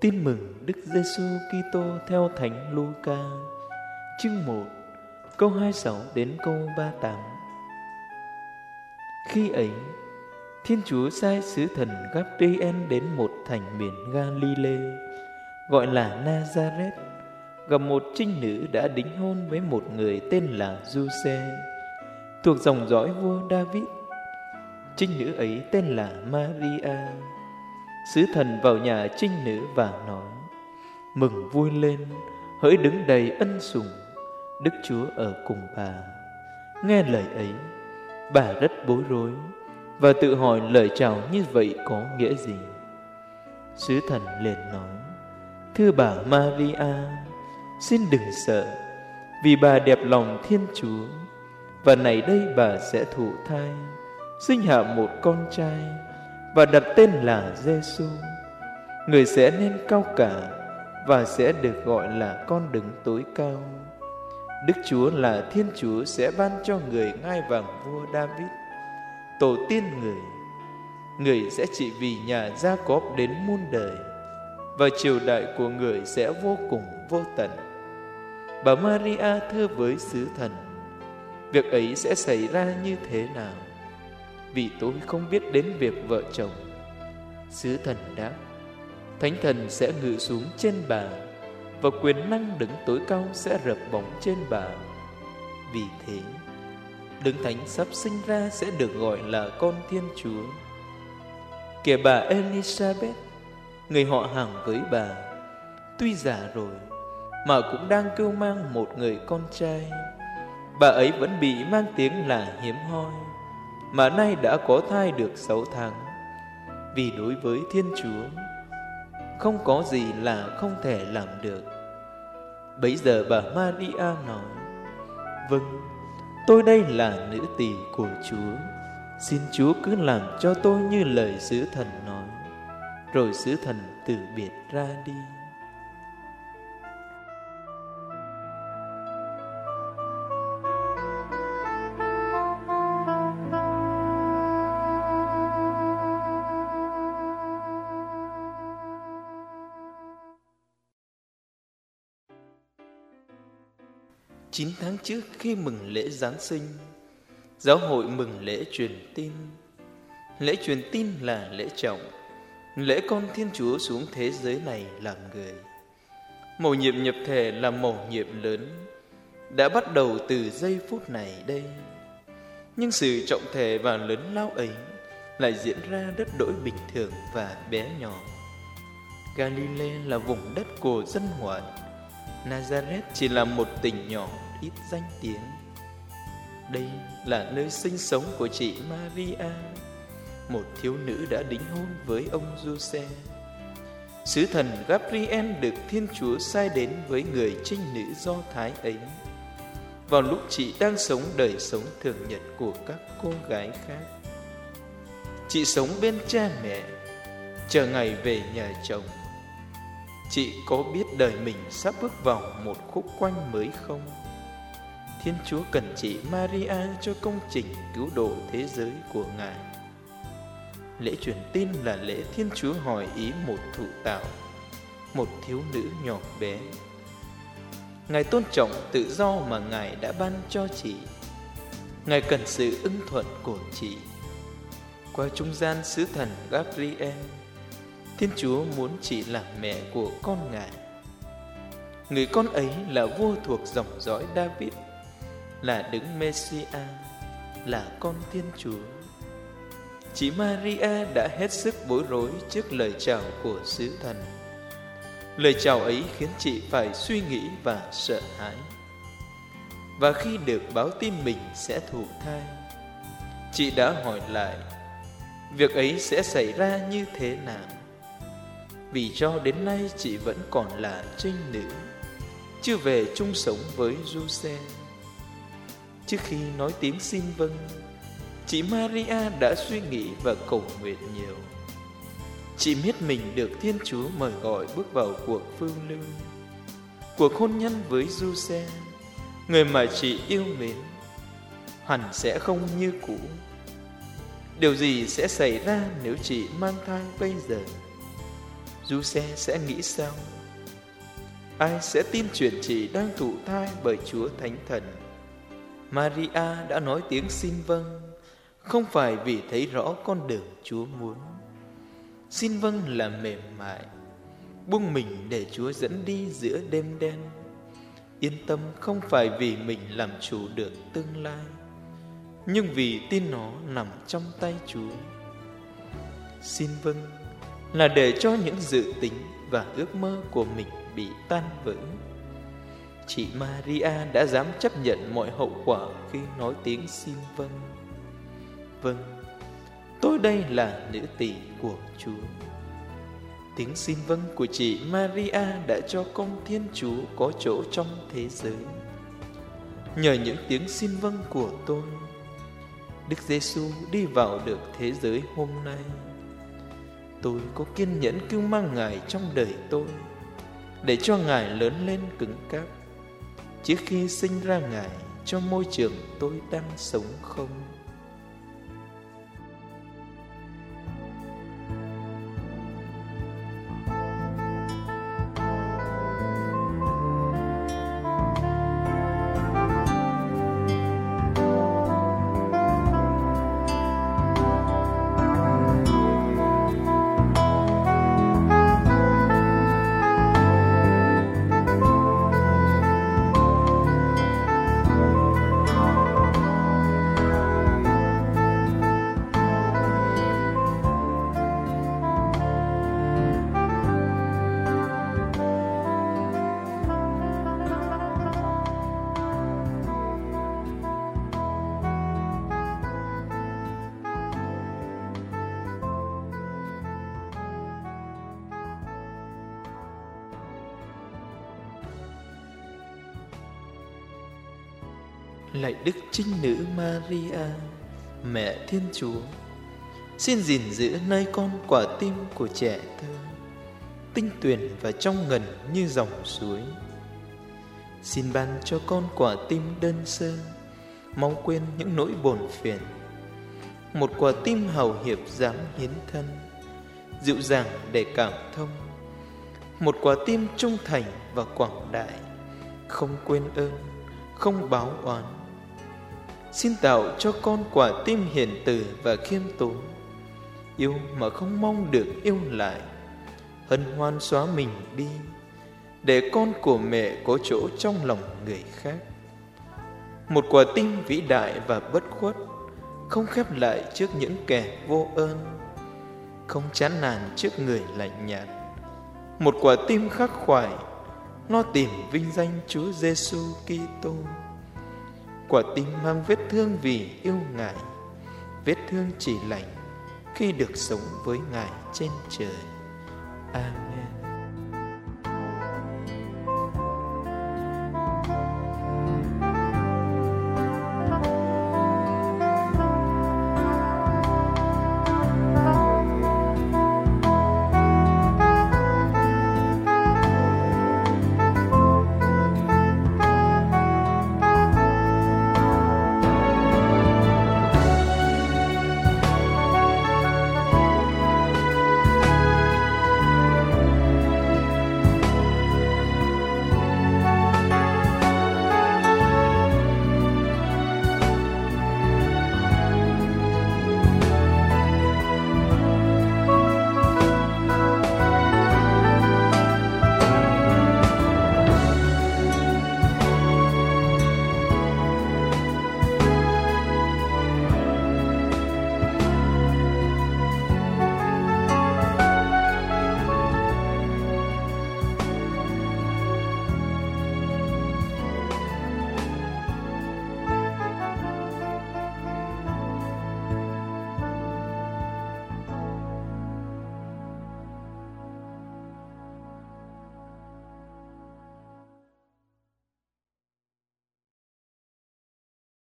Tin mừng Đức Giêsu Kitô theo Thánh Luca, chương 1, câu 26 đến câu 38. Khi ấy, Thiên Chúa sai sứ thần Gabriel đến một thành miền Galilee gọi là Nazareth, gặp một trinh nữ đã đính hôn với một người tên là Giuse, thuộc dòng dõi vua David. Trinh nữ ấy tên là Maria. Sứ thần vào nhà trinh nữ và nói: Mừng vui lên, hỡi đứng đầy ân sủng, Đức Chúa ở cùng bà. Nghe lời ấy, bà rất bối rối và tự hỏi lời chào như vậy có nghĩa gì. Sứ thần liền nói: Thưa bà Maria, xin đừng sợ, vì bà đẹp lòng Thiên Chúa, và này đây bà sẽ thụ thai, sinh hạ một con trai và đặt tên là Giêsu. Người sẽ nên cao cả và sẽ được gọi là con đứng tối cao. Đức Chúa là Thiên Chúa sẽ ban cho người ngai vàng vua David, tổ tiên người. Người sẽ trị vì nhà Gia Cóp đến muôn đời và triều đại của người sẽ vô cùng vô tận. Bà Maria thưa với sứ thần, việc ấy sẽ xảy ra như thế nào? Vì tôi không biết đến việc vợ chồng. Sứ thần đáp, Thánh thần sẽ ngự xuống trên bà và quyền năng đứng tối cao sẽ rập bóng trên bà. Vì thế, Đấng Thánh sắp sinh ra sẽ được gọi là con Thiên Chúa. Kể bà Elizabeth, người họ hàng với bà, tuy già rồi mà cũng đang kêu mang một người con trai. Bà ấy vẫn bị mang tiếng là hiếm hoi, mà nay đã có thai được sáu tháng. Vì đối với Thiên Chúa, không có gì là không thể làm được. Bấy giờ bà Maria nói, Vâng, tôi đây là nữ tỳ của Chúa. Xin Chúa cứ làm cho tôi như lời sứ thần nói. Rồi sứ thần từ biệt ra đi. Chín tháng trước khi mừng lễ Giáng sinh, giáo hội mừng lễ truyền tin. Lễ truyền tin là lễ trọng, lễ con Thiên Chúa xuống thế giới này làm người. Mầu nhiệm nhập thể là mầu nhiệm lớn, đã bắt đầu từ giây phút này đây. Nhưng sự trọng thể và lớn lao ấy lại diễn ra rất đổi bình thường và bé nhỏ. Galilee là vùng đất của dân ngoại, Nazareth chỉ là một tỉnh nhỏ ít danh tiếng. Đây là nơi sinh sống của chị Maria, một thiếu nữ đã đính hôn với ông Giuse. Sứ thần Gabriel được Thiên Chúa sai đến với người trinh nữ Do Thái ấy vào lúc chị đang sống đời sống thường nhật của các cô gái khác. Chị sống bên cha mẹ, chờ ngày về nhà chồng. Chị có biết đời mình sắp bước vào một khúc quanh mới không? Thiên Chúa cần chị Maria cho công trình cứu độ thế giới của Ngài. Lễ truyền tin là lễ Thiên Chúa hỏi ý một thụ tạo, một thiếu nữ nhỏ bé. Ngài tôn trọng tự do mà Ngài đã ban cho chị. Ngài cần sự ưng thuận của chị. Qua trung gian sứ thần Gabriel, Thiên Chúa muốn chị làm mẹ của con Ngài. Người con ấy là vua thuộc dòng dõi David, là đứng Messia, là con Thiên Chúa. Chị Maria đã hết sức bối rối trước lời chào của sứ thần. Lời chào ấy khiến chị phải suy nghĩ và sợ hãi. Và khi được báo tin mình sẽ thụ thai, chị đã hỏi lại việc ấy sẽ xảy ra như thế nào. Vì cho đến nay chị vẫn còn là trinh nữ, chưa về chung sống với Giuse. Trước khi nói tiếng xin vâng, chị Maria đã suy nghĩ và cầu nguyện nhiều. Chị biết mình được Thiên Chúa mời gọi bước vào cuộc phương lưu, cuộc hôn nhân với Giuse, người mà chị yêu mến, hẳn sẽ không như cũ. Điều gì sẽ xảy ra nếu chị mang thai bây giờ? Giuse sẽ nghĩ sao? Ai sẽ tin chuyện chị đang thụ thai bởi Chúa Thánh Thần? Maria đã nói tiếng xin vâng, không phải vì thấy rõ con đường Chúa muốn. Xin vâng là mềm mại, buông mình để Chúa dẫn đi giữa đêm đen. Yên tâm không phải vì mình làm chủ được tương lai, nhưng vì tin nó nằm trong tay Chúa. Xin vâng là để cho những dự tính và ước mơ của mình bị tan vỡ. Chị Maria đã dám chấp nhận mọi hậu quả khi nói tiếng xin vâng. Vâng, tôi đây là nữ tỷ của Chúa. Tiếng xin vâng của chị Maria đã cho công Thiên Chúa có chỗ trong thế giới. Nhờ những tiếng xin vâng của tôi, Đức Giêsu đi vào được thế giới hôm nay. Tôi có kiên nhẫn cứu mang Ngài trong đời tôi, để cho Ngài lớn lên cứng cáp, trước khi sinh ra Ngài cho môi trường tôi đang sống không. Lạy Đức Trinh Nữ Maria, Mẹ Thiên Chúa, xin gìn giữ nơi con quả tim của trẻ thơ, tinh tuyền và trong ngần như dòng suối. Xin ban cho con quả tim đơn sơ, mong quên những nỗi bồn phiền. Một quả tim hầu hiệp dám hiến thân, dịu dàng để cảm thông. Một quả tim trung thành và quảng đại, không quên ơn, không báo oán Xin tạo cho con quả tim hiền từ và khiêm tốn. Yêu mà không mong được yêu lại, Hân hoan xóa mình đi, Để con của mẹ có chỗ trong lòng người khác. Một quả tim vĩ đại và bất khuất, Không khép lại trước những kẻ vô ơn, Không chán nản trước người lạnh nhạt. Một quả tim khắc khoải, Lo tìm vinh danh Chúa Giêsu Kitô quả tim mang vết thương vì yêu Ngài, vết thương chỉ lành khi được sống với Ngài trên trời. Amen.